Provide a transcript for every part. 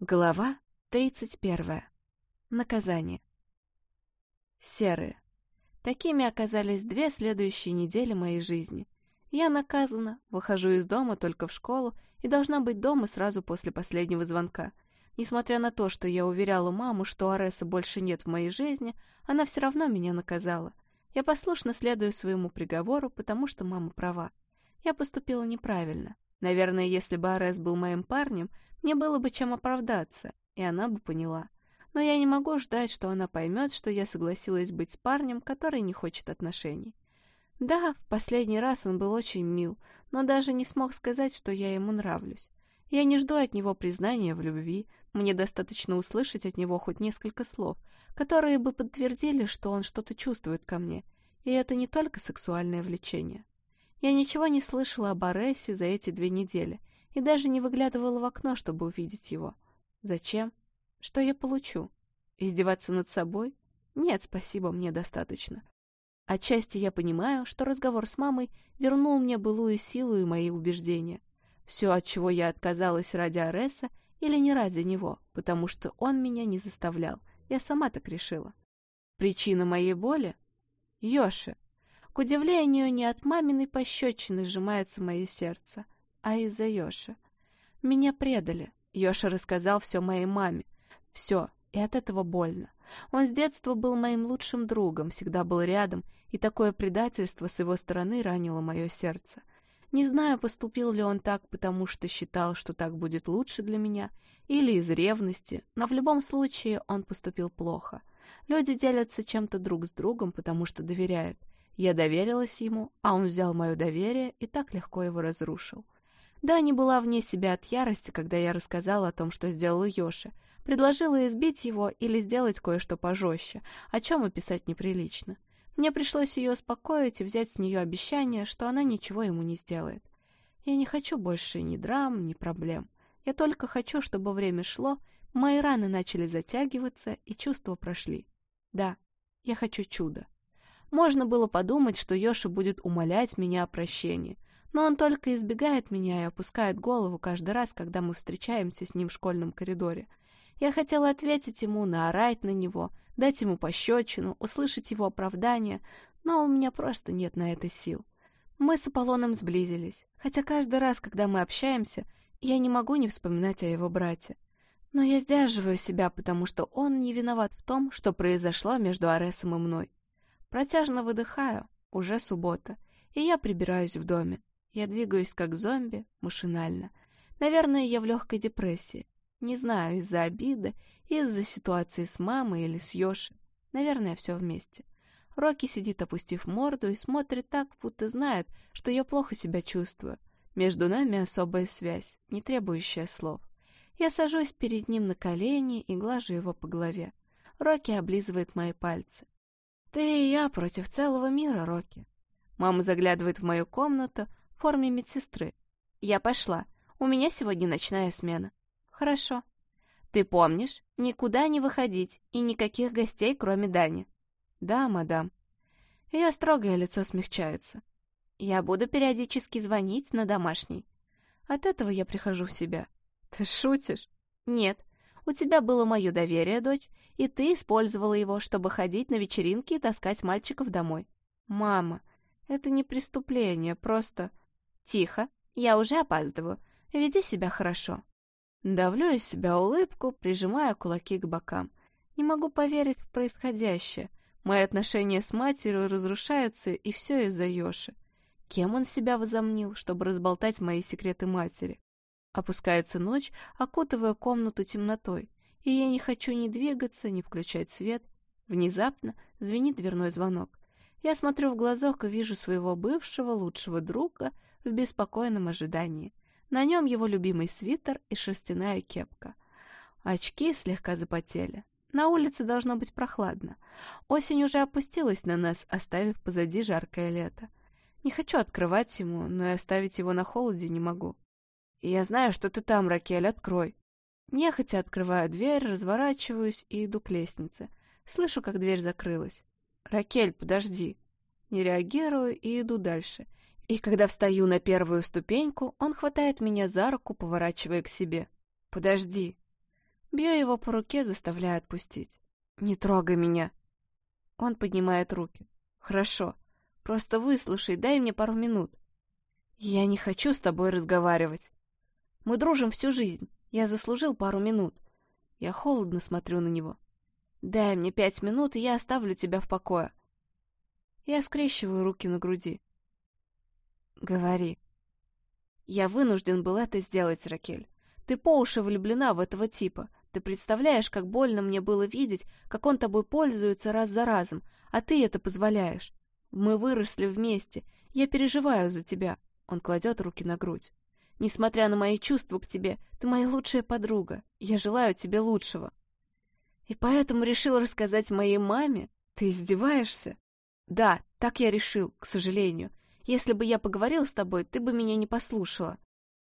Глава 31. Наказание. Серые. Такими оказались две следующие недели моей жизни. Я наказана, выхожу из дома только в школу и должна быть дома сразу после последнего звонка. Несмотря на то, что я уверяла маму, что Ареса больше нет в моей жизни, она все равно меня наказала. Я послушно следую своему приговору, потому что мама права. Я поступила неправильно. Наверное, если бы Арес был моим парнем, мне было бы чем оправдаться, и она бы поняла. Но я не могу ждать, что она поймет, что я согласилась быть с парнем, который не хочет отношений. Да, в последний раз он был очень мил, но даже не смог сказать, что я ему нравлюсь. Я не жду от него признания в любви, мне достаточно услышать от него хоть несколько слов, которые бы подтвердили, что он что-то чувствует ко мне, и это не только сексуальное влечение. Я ничего не слышала об Аресе за эти две недели — и даже не выглядывала в окно, чтобы увидеть его. Зачем? Что я получу? Издеваться над собой? Нет, спасибо, мне достаточно. Отчасти я понимаю, что разговор с мамой вернул мне былую силу и мои убеждения. Все, от чего я отказалась ради Ареса или не ради него, потому что он меня не заставлял. Я сама так решила. Причина моей боли? Йоши. К удивлению, не от маминой пощечины сжимается мое сердце, а из-за Йоши. Меня предали. Йоша рассказал все моей маме. Все, и от этого больно. Он с детства был моим лучшим другом, всегда был рядом, и такое предательство с его стороны ранило мое сердце. Не знаю, поступил ли он так, потому что считал, что так будет лучше для меня, или из ревности, но в любом случае он поступил плохо. Люди делятся чем-то друг с другом, потому что доверяют. Я доверилась ему, а он взял мое доверие и так легко его разрушил. Да, не была вне себя от ярости, когда я рассказала о том, что сделала Йоши. Предложила избить его или сделать кое-что пожестче, о чем описать неприлично. Мне пришлось ее успокоить и взять с нее обещание, что она ничего ему не сделает. Я не хочу больше ни драм, ни проблем. Я только хочу, чтобы время шло, мои раны начали затягиваться и чувства прошли. Да, я хочу чуда. Можно было подумать, что Йоши будет умолять меня о прощении, но он только избегает меня и опускает голову каждый раз, когда мы встречаемся с ним в школьном коридоре. Я хотела ответить ему, наорать на него, дать ему пощечину, услышать его оправдание, но у меня просто нет на это сил. Мы с Аполлоном сблизились, хотя каждый раз, когда мы общаемся, я не могу не вспоминать о его брате. Но я сдерживаю себя, потому что он не виноват в том, что произошло между Аресом и мной. Протяжно выдыхаю, уже суббота, и я прибираюсь в доме. Я двигаюсь как зомби, машинально. Наверное, я в легкой депрессии. Не знаю, из-за обиды, из-за ситуации с мамой или с Йоши. Наверное, все вместе. Рокки сидит, опустив морду, и смотрит так, будто знает, что я плохо себя чувствую. Между нами особая связь, не требующая слов. Я сажусь перед ним на колени и глажу его по голове. Рокки облизывает мои пальцы. «Ты и я против целого мира, Рокки». Мама заглядывает в мою комнату, форме медсестры. Я пошла. У меня сегодня ночная смена. Хорошо. Ты помнишь, никуда не выходить и никаких гостей, кроме Дани. Да, мадам. Ее строгое лицо смягчается. Я буду периодически звонить на домашний. От этого я прихожу в себя. Ты шутишь? Нет. У тебя было мое доверие, дочь, и ты использовала его, чтобы ходить на вечеринки и таскать мальчиков домой. Мама, это не преступление, просто... «Тихо, я уже опаздываю. Веди себя хорошо». Давлю из себя улыбку, прижимая кулаки к бокам. Не могу поверить в происходящее. Мои отношения с матерью разрушаются, и все из-за Йоши. Кем он себя возомнил, чтобы разболтать мои секреты матери? Опускается ночь, окутывая комнату темнотой, и я не хочу ни двигаться, ни включать свет. Внезапно звенит дверной звонок. Я смотрю в глазок и вижу своего бывшего лучшего друга в беспокойном ожидании. На нем его любимый свитер и шерстяная кепка. Очки слегка запотели. На улице должно быть прохладно. Осень уже опустилась на нас, оставив позади жаркое лето. Не хочу открывать ему, но и оставить его на холоде не могу. «Я знаю, что ты там, Ракель, открой!» Нехотя открываю дверь, разворачиваюсь и иду к лестнице. Слышу, как дверь закрылась. «Ракель, подожди!» Не реагирую и иду дальше. И когда встаю на первую ступеньку, он хватает меня за руку, поворачивая к себе. «Подожди». Бью его по руке, заставляя отпустить. «Не трогай меня!» Он поднимает руки. «Хорошо. Просто выслушай, дай мне пару минут». «Я не хочу с тобой разговаривать. Мы дружим всю жизнь. Я заслужил пару минут». Я холодно смотрю на него. «Дай мне пять минут, и я оставлю тебя в покое». Я скрещиваю руки на груди. «Говори». «Я вынужден был это сделать, Ракель. Ты по уши влюблена в этого типа. Ты представляешь, как больно мне было видеть, как он тобой пользуется раз за разом, а ты это позволяешь. Мы выросли вместе. Я переживаю за тебя». Он кладет руки на грудь. «Несмотря на мои чувства к тебе, ты моя лучшая подруга. Я желаю тебе лучшего». «И поэтому решил рассказать моей маме? Ты издеваешься?» «Да, так я решил, к сожалению. Если бы я поговорил с тобой, ты бы меня не послушала».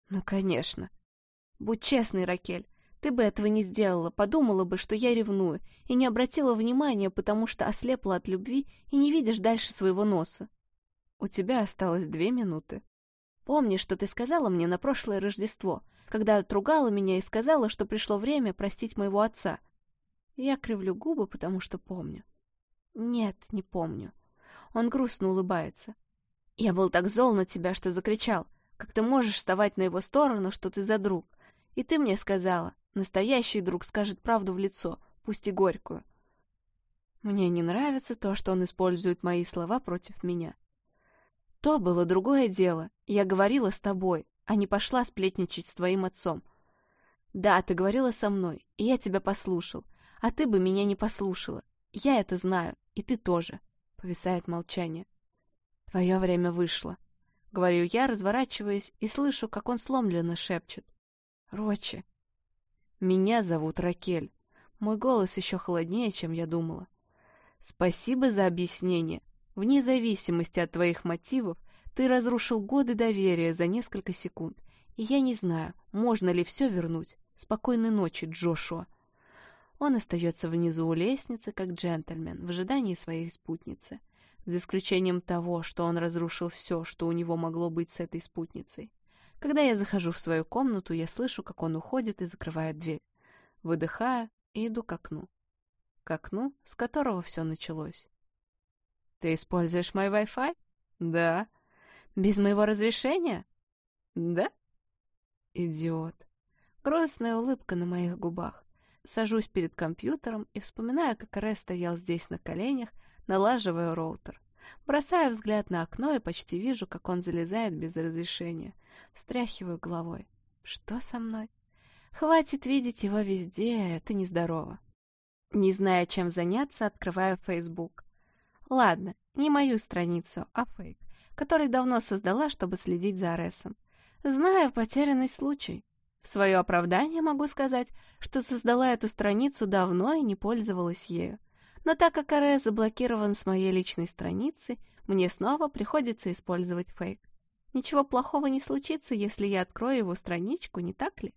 «Ну, конечно». «Будь честной, Ракель. Ты бы этого не сделала, подумала бы, что я ревную, и не обратила внимания, потому что ослепла от любви и не видишь дальше своего носа. У тебя осталось две минуты. Помнишь, что ты сказала мне на прошлое Рождество, когда отругала меня и сказала, что пришло время простить моего отца? Я кривлю губы, потому что помню. Нет, не помню. Он грустно улыбается. Я был так зол на тебя, что закричал. Как ты можешь вставать на его сторону, что ты за друг? И ты мне сказала, настоящий друг скажет правду в лицо, пусть и горькую. Мне не нравится то, что он использует мои слова против меня. То было другое дело. Я говорила с тобой, а не пошла сплетничать с твоим отцом. Да, ты говорила со мной, и я тебя послушал, а ты бы меня не послушала. Я это знаю, и ты тоже. Повисает молчание. Твое время вышло. Говорю я, разворачиваясь, и слышу, как он сломленно шепчет. Рочи. Меня зовут Ракель. Мой голос еще холоднее, чем я думала. Спасибо за объяснение. Вне зависимости от твоих мотивов, ты разрушил годы доверия за несколько секунд. И я не знаю, можно ли все вернуть. Спокойной ночи, Джошуа. Он остается внизу у лестницы, как джентльмен, в ожидании своей спутницы, за исключением того, что он разрушил все, что у него могло быть с этой спутницей. Когда я захожу в свою комнату, я слышу, как он уходит и закрывает дверь. Выдыхаю и иду к окну. К окну, с которого все началось. «Ты используешь мой Wi-Fi?» «Да». «Без моего разрешения?» «Да». «Идиот». Грустная улыбка на моих губах. Сажусь перед компьютером и вспоминаю, как Рэ стоял здесь на коленях, налаживая роутер. Бросаю взгляд на окно и почти вижу, как он залезает без разрешения. Встряхиваю головой. Что со мной? Хватит видеть его везде, это нездорово. Не зная, чем заняться, открываю Facebook. Ладно, не мою страницу, а фейк, который давно создала, чтобы следить за Аресом. Знаю потерянный случай. В свое оправдание могу сказать, что создала эту страницу давно и не пользовалась ею. Но так как АРС заблокирован с моей личной страницы, мне снова приходится использовать фейк. Ничего плохого не случится, если я открою его страничку, не так ли?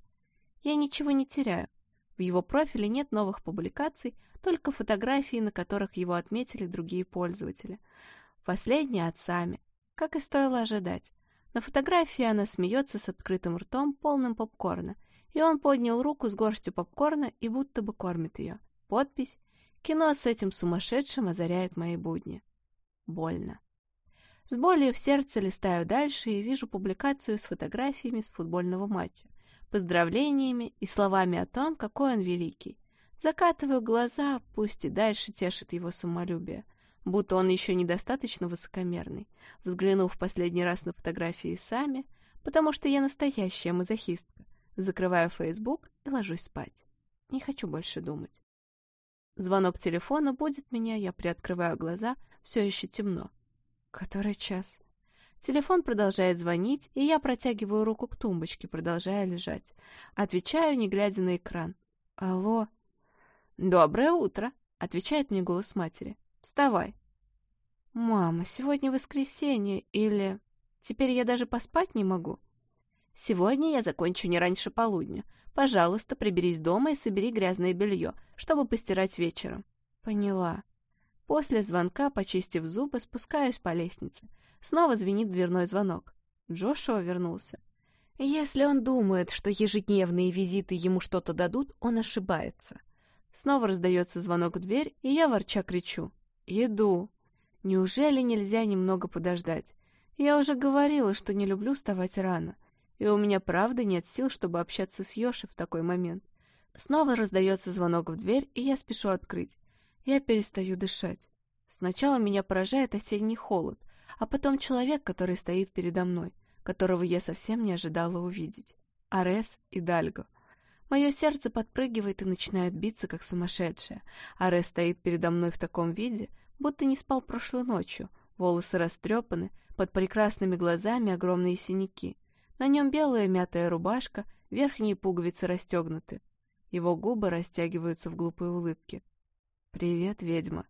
Я ничего не теряю. В его профиле нет новых публикаций, только фотографии, на которых его отметили другие пользователи. Последние от Сами, как и стоило ожидать. На фотографии она смеется с открытым ртом, полным попкорна, и он поднял руку с горстью попкорна и будто бы кормит ее. Подпись «Кино с этим сумасшедшим озаряет мои будни». Больно. С болью в сердце листаю дальше и вижу публикацию с фотографиями с футбольного матча, поздравлениями и словами о том, какой он великий. Закатываю глаза, пусть и дальше тешит его самолюбие будто он еще недостаточно высокомерный, взглянув последний раз на фотографии сами, потому что я настоящая мазохистка. Закрываю Facebook и ложусь спать. Не хочу больше думать. Звонок телефона будет меня, я приоткрываю глаза, все еще темно. Который час? Телефон продолжает звонить, и я протягиваю руку к тумбочке, продолжая лежать. Отвечаю, не глядя на экран. «Алло?» «Доброе утро», — отвечает мне голос матери. Вставай. Мама, сегодня воскресенье или... Теперь я даже поспать не могу. Сегодня я закончу не раньше полудня. Пожалуйста, приберись дома и собери грязное белье, чтобы постирать вечером. Поняла. После звонка, почистив зубы, спускаюсь по лестнице. Снова звенит дверной звонок. Джошуа вернулся. Если он думает, что ежедневные визиты ему что-то дадут, он ошибается. Снова раздается звонок в дверь, и я ворча кричу. «Иду!» Неужели нельзя немного подождать? Я уже говорила, что не люблю вставать рано, и у меня правда нет сил, чтобы общаться с Йоши в такой момент. Снова раздается звонок в дверь, и я спешу открыть. Я перестаю дышать. Сначала меня поражает осенний холод, а потом человек, который стоит передо мной, которого я совсем не ожидала увидеть. Арес и Дальго. Мое сердце подпрыгивает и начинает биться, как сумасшедшее. Арес стоит передо мной в таком виде, будто не спал прошлой ночью. Волосы растрепаны, под прекрасными глазами огромные синяки. На нем белая мятая рубашка, верхние пуговицы расстегнуты. Его губы растягиваются в глупой улыбке. «Привет, ведьма»,